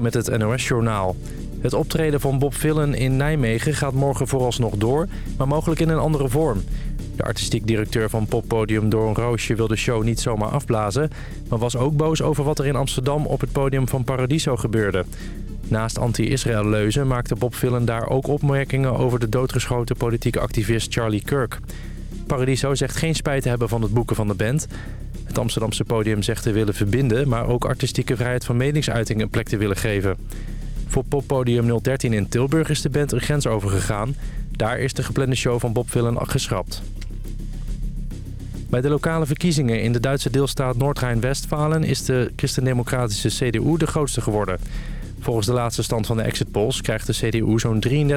met het NOS-journaal. Het optreden van Bob Villen in Nijmegen gaat morgen vooralsnog door, maar mogelijk in een andere vorm. De artistiek directeur van poppodium Doorn Roosje wil de show niet zomaar afblazen... maar was ook boos over wat er in Amsterdam op het podium van Paradiso gebeurde. Naast anti-Israël leuzen maakte Bob Villen daar ook opmerkingen over de doodgeschoten politieke activist Charlie Kirk. Paradiso zegt geen spijt te hebben van het boeken van de band. Het Amsterdamse podium zegt te willen verbinden... maar ook artistieke vrijheid van meningsuiting een plek te willen geven. Voor poppodium 013 in Tilburg is de band een grens overgegaan. Daar is de geplande show van Bob Villen geschrapt. Bij de lokale verkiezingen in de Duitse deelstaat Noord-Rijn-Westfalen... is de christendemocratische CDU de grootste geworden. Volgens de laatste stand van de exit polls krijgt de CDU zo'n 33%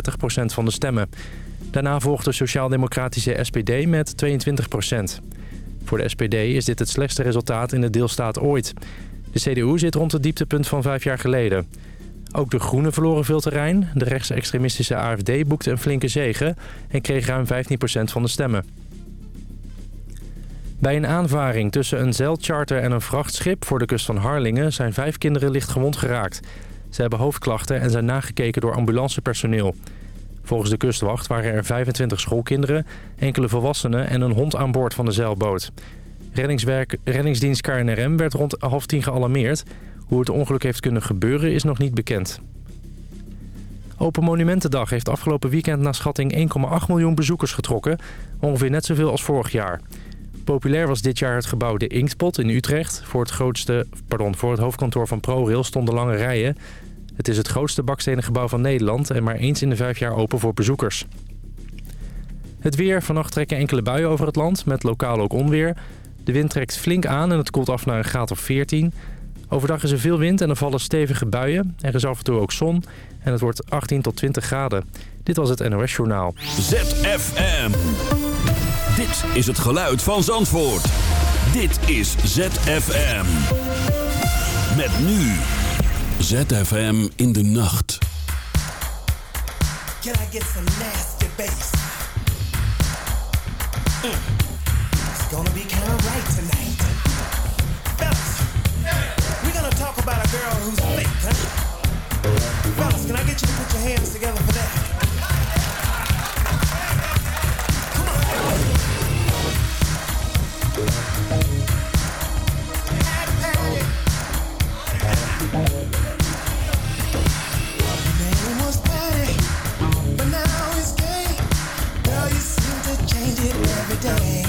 van de stemmen. Daarna volgt de sociaal-democratische SPD met 22 Voor de SPD is dit het slechtste resultaat in de deelstaat ooit. De CDU zit rond het dieptepunt van vijf jaar geleden. Ook de Groenen verloren veel terrein. De rechtsextremistische AFD boekte een flinke zege en kreeg ruim 15% van de stemmen. Bij een aanvaring tussen een zeilcharter en een vrachtschip voor de kust van Harlingen... zijn vijf kinderen licht gewond geraakt. Ze hebben hoofdklachten en zijn nagekeken door ambulancepersoneel. Volgens de kustwacht waren er 25 schoolkinderen, enkele volwassenen en een hond aan boord van de zeilboot. Reddingswerk, reddingsdienst KNRM werd rond half tien gealarmeerd. Hoe het ongeluk heeft kunnen gebeuren is nog niet bekend. Open Monumentendag heeft afgelopen weekend naar schatting 1,8 miljoen bezoekers getrokken. Ongeveer net zoveel als vorig jaar. Populair was dit jaar het gebouw De Inktpot in Utrecht. Voor het, grootste, pardon, voor het hoofdkantoor van ProRail stonden lange rijen. Het is het grootste bakstenen gebouw van Nederland en maar eens in de vijf jaar open voor bezoekers. Het weer. Vannacht trekken enkele buien over het land, met lokaal ook onweer. De wind trekt flink aan en het koelt af naar een graad of 14. Overdag is er veel wind en er vallen stevige buien. Er is af en toe ook zon en het wordt 18 tot 20 graden. Dit was het NOS Journaal. ZFM. Dit is het geluid van Zandvoort. Dit is ZFM. Met nu. ZFM in de nacht. Can I get some nasty bass? Mm. It's gonna be kinda right tonight. Fellas, we're gonna talk about a girl who's huh? Fellas, can I get you to put your hands together for that? Come on. today.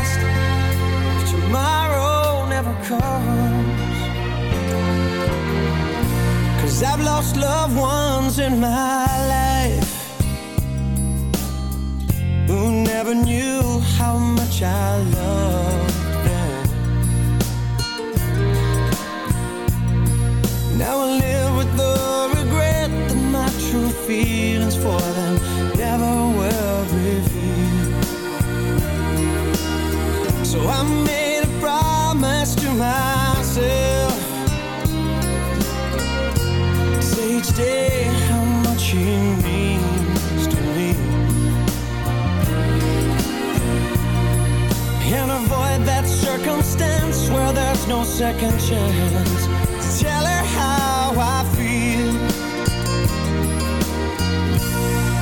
Comes. Cause I've lost loved ones in my life who never knew how much I loved There's no second chance. Tell her how I feel.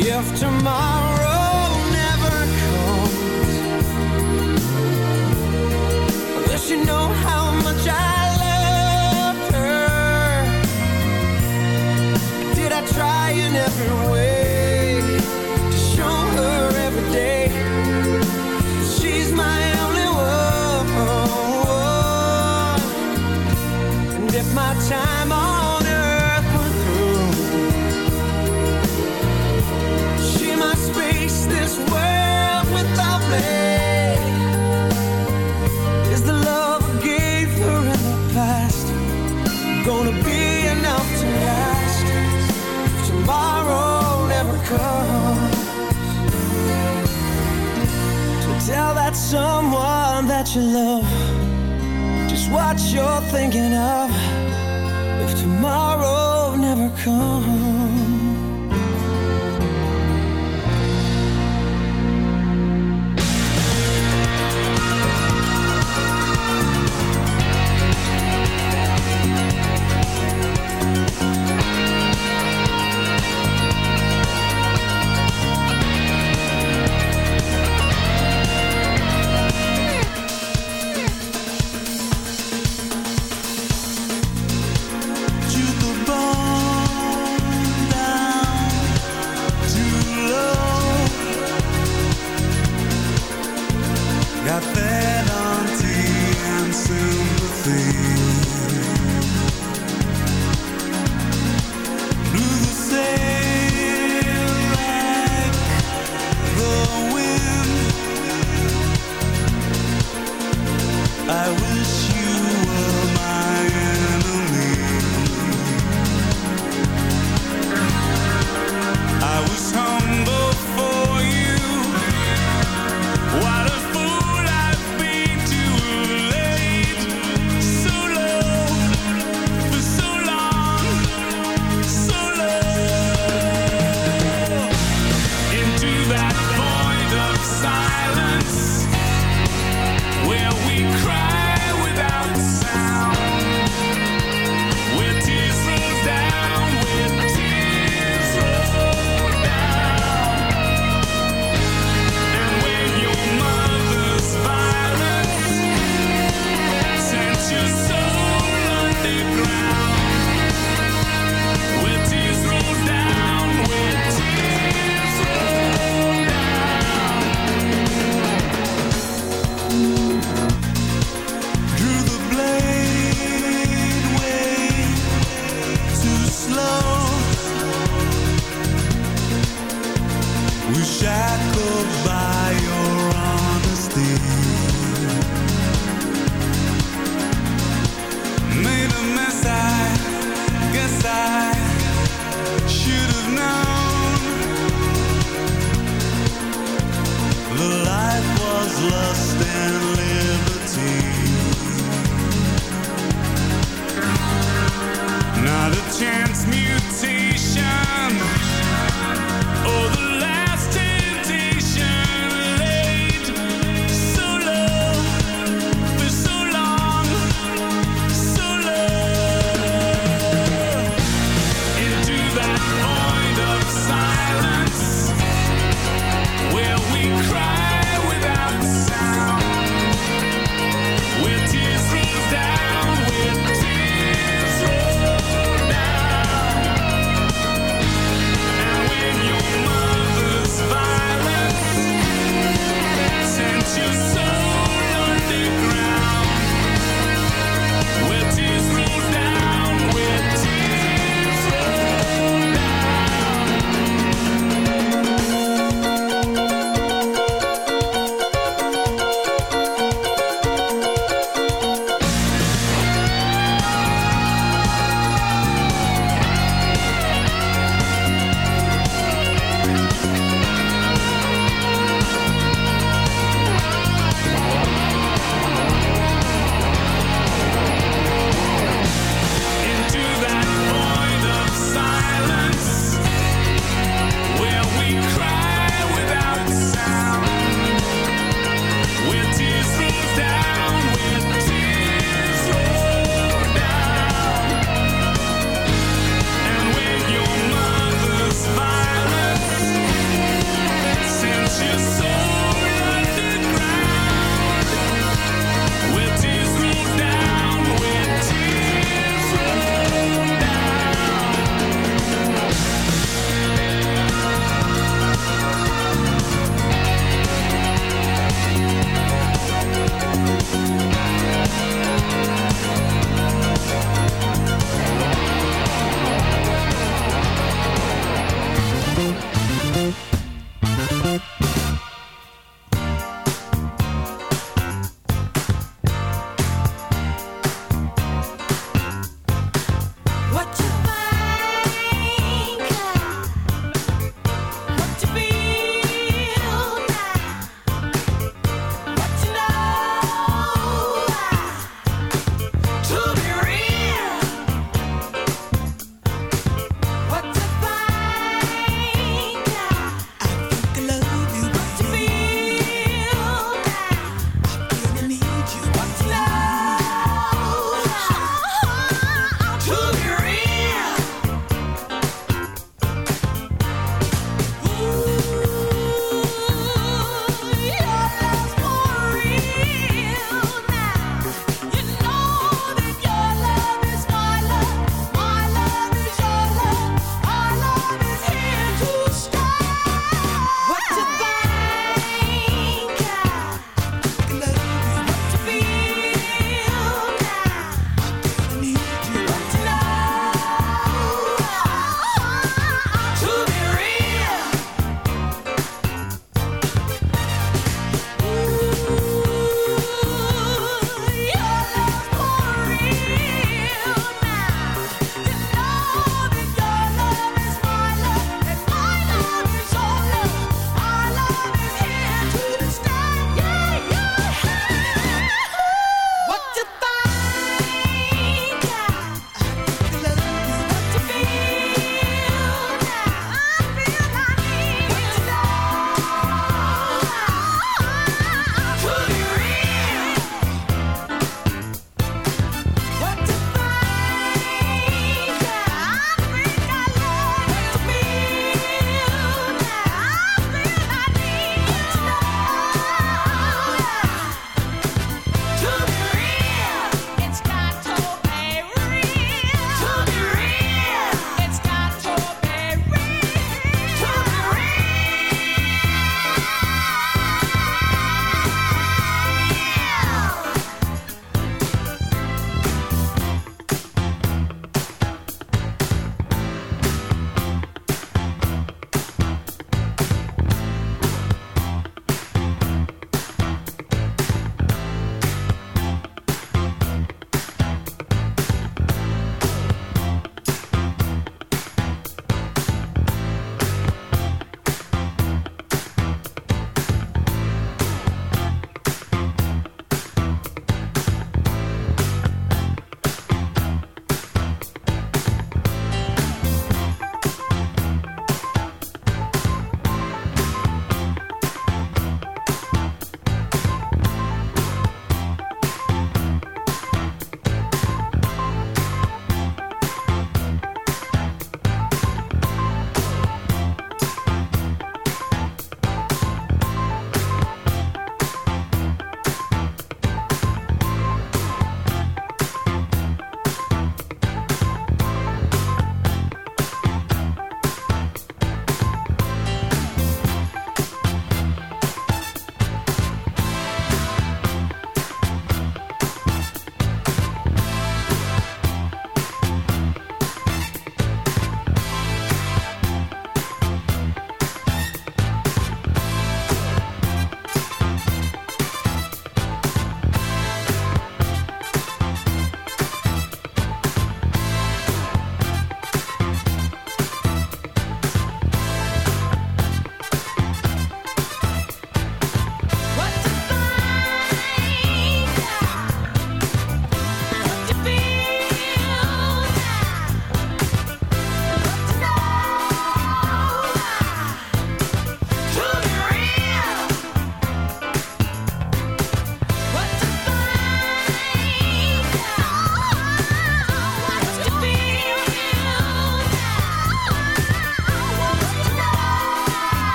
If tomorrow never comes. I wish you know how much I loved her? Did I try your love, just what you're thinking of. If tomorrow never comes.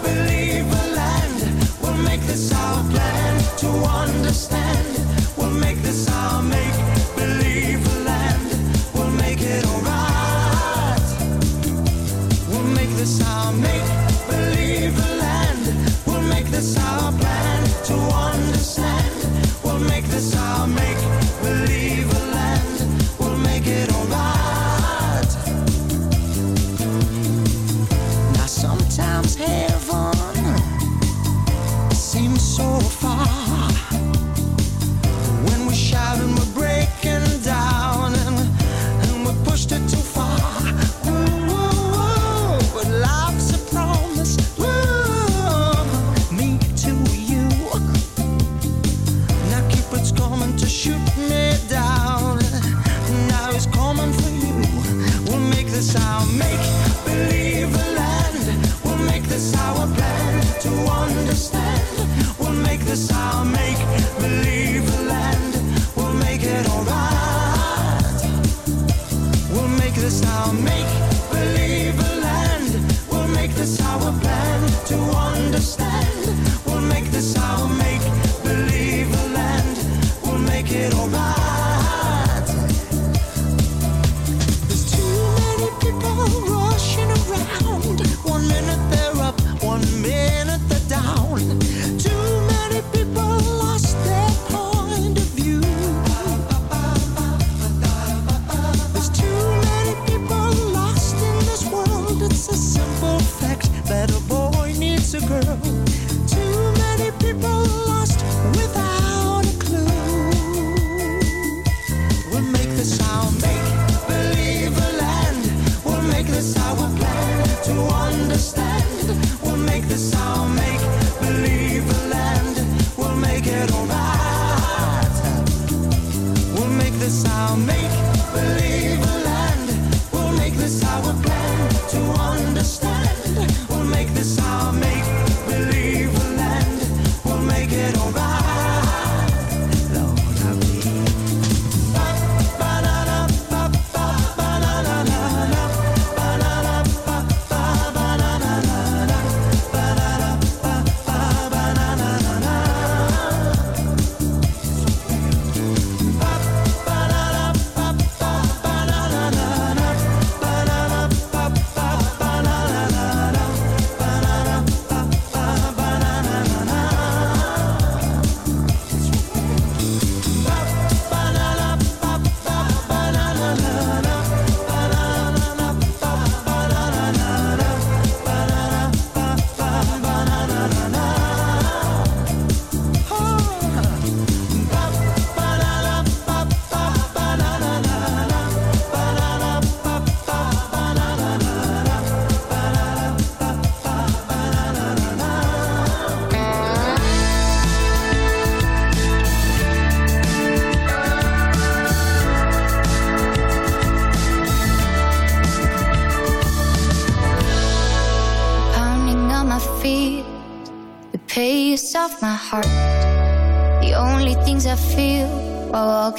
believe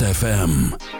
ZFM.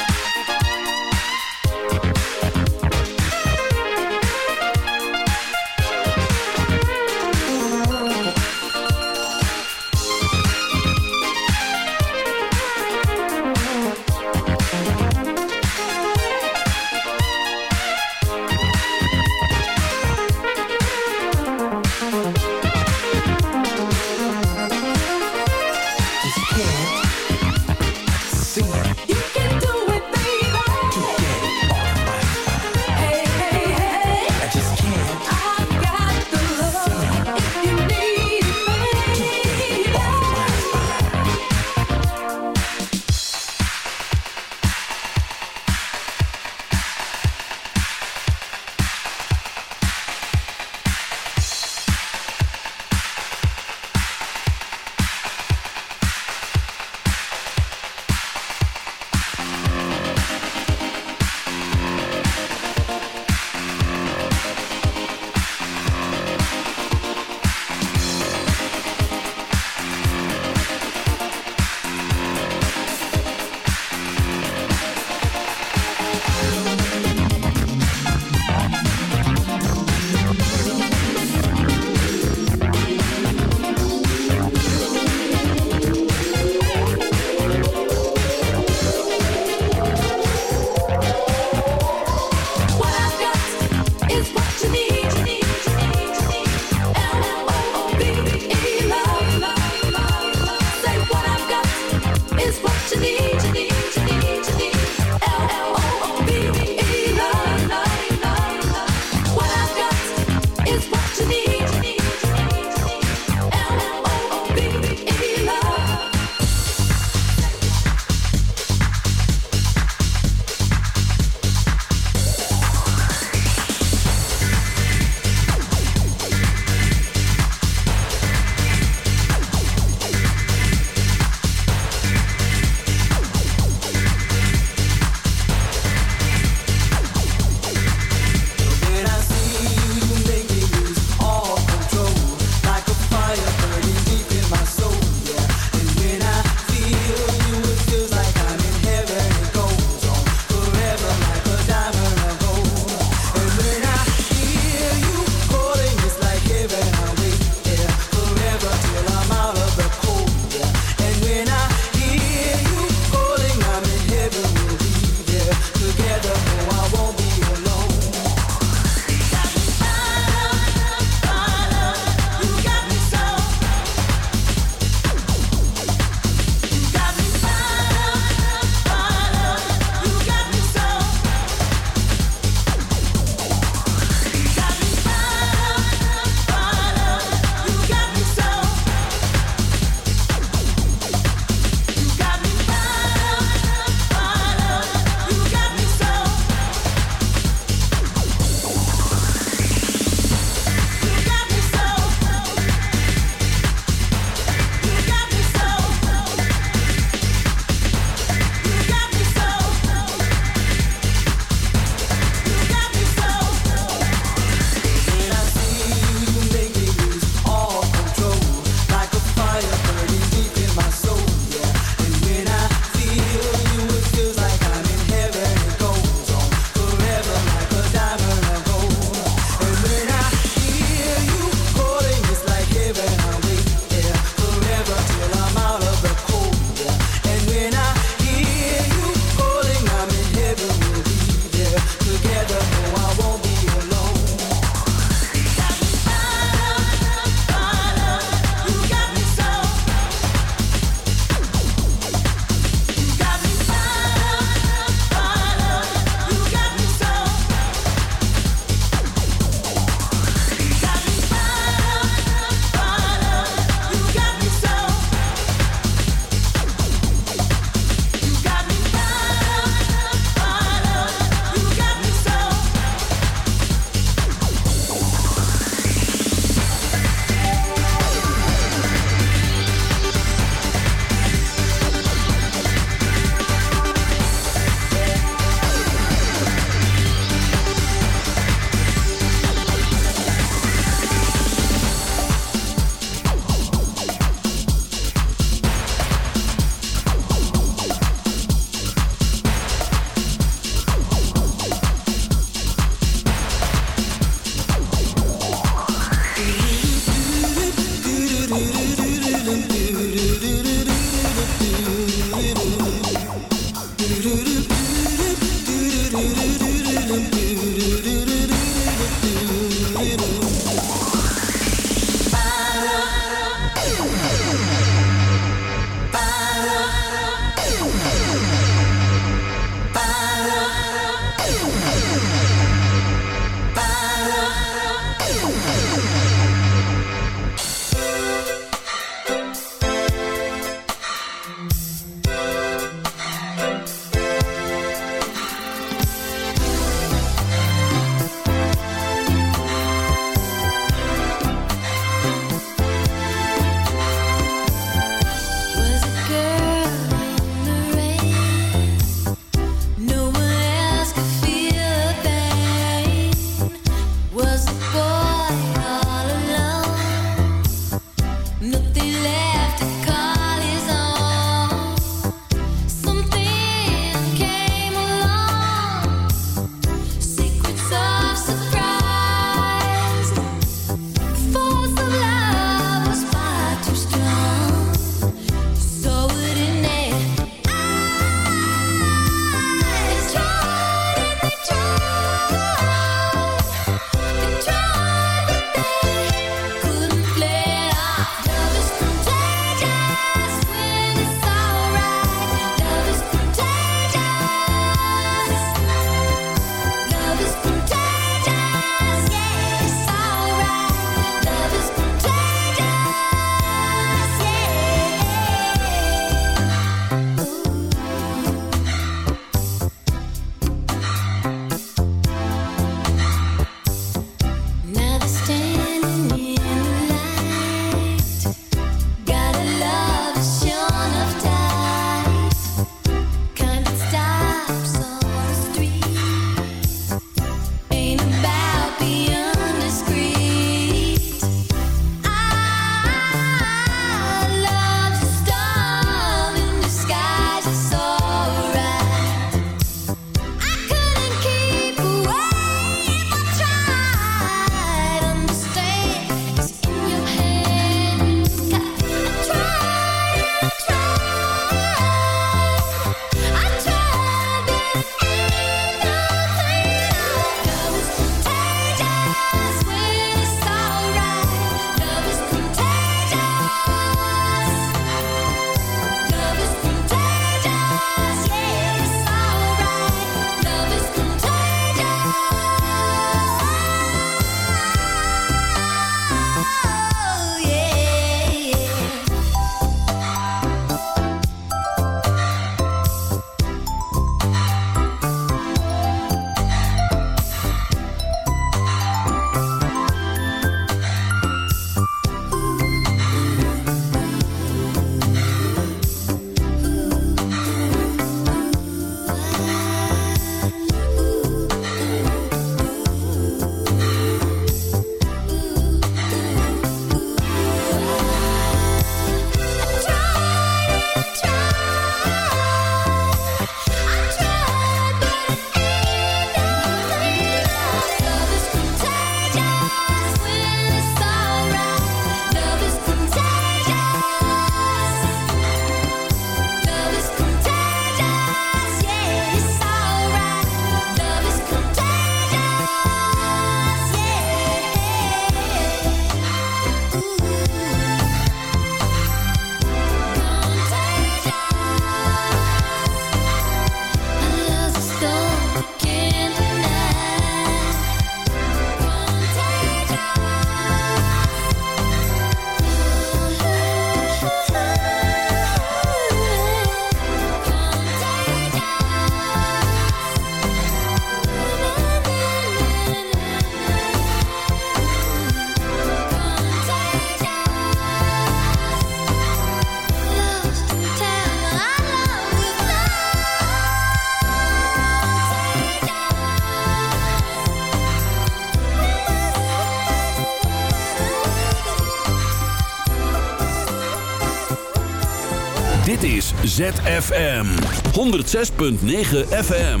ZFM. 106.9 FM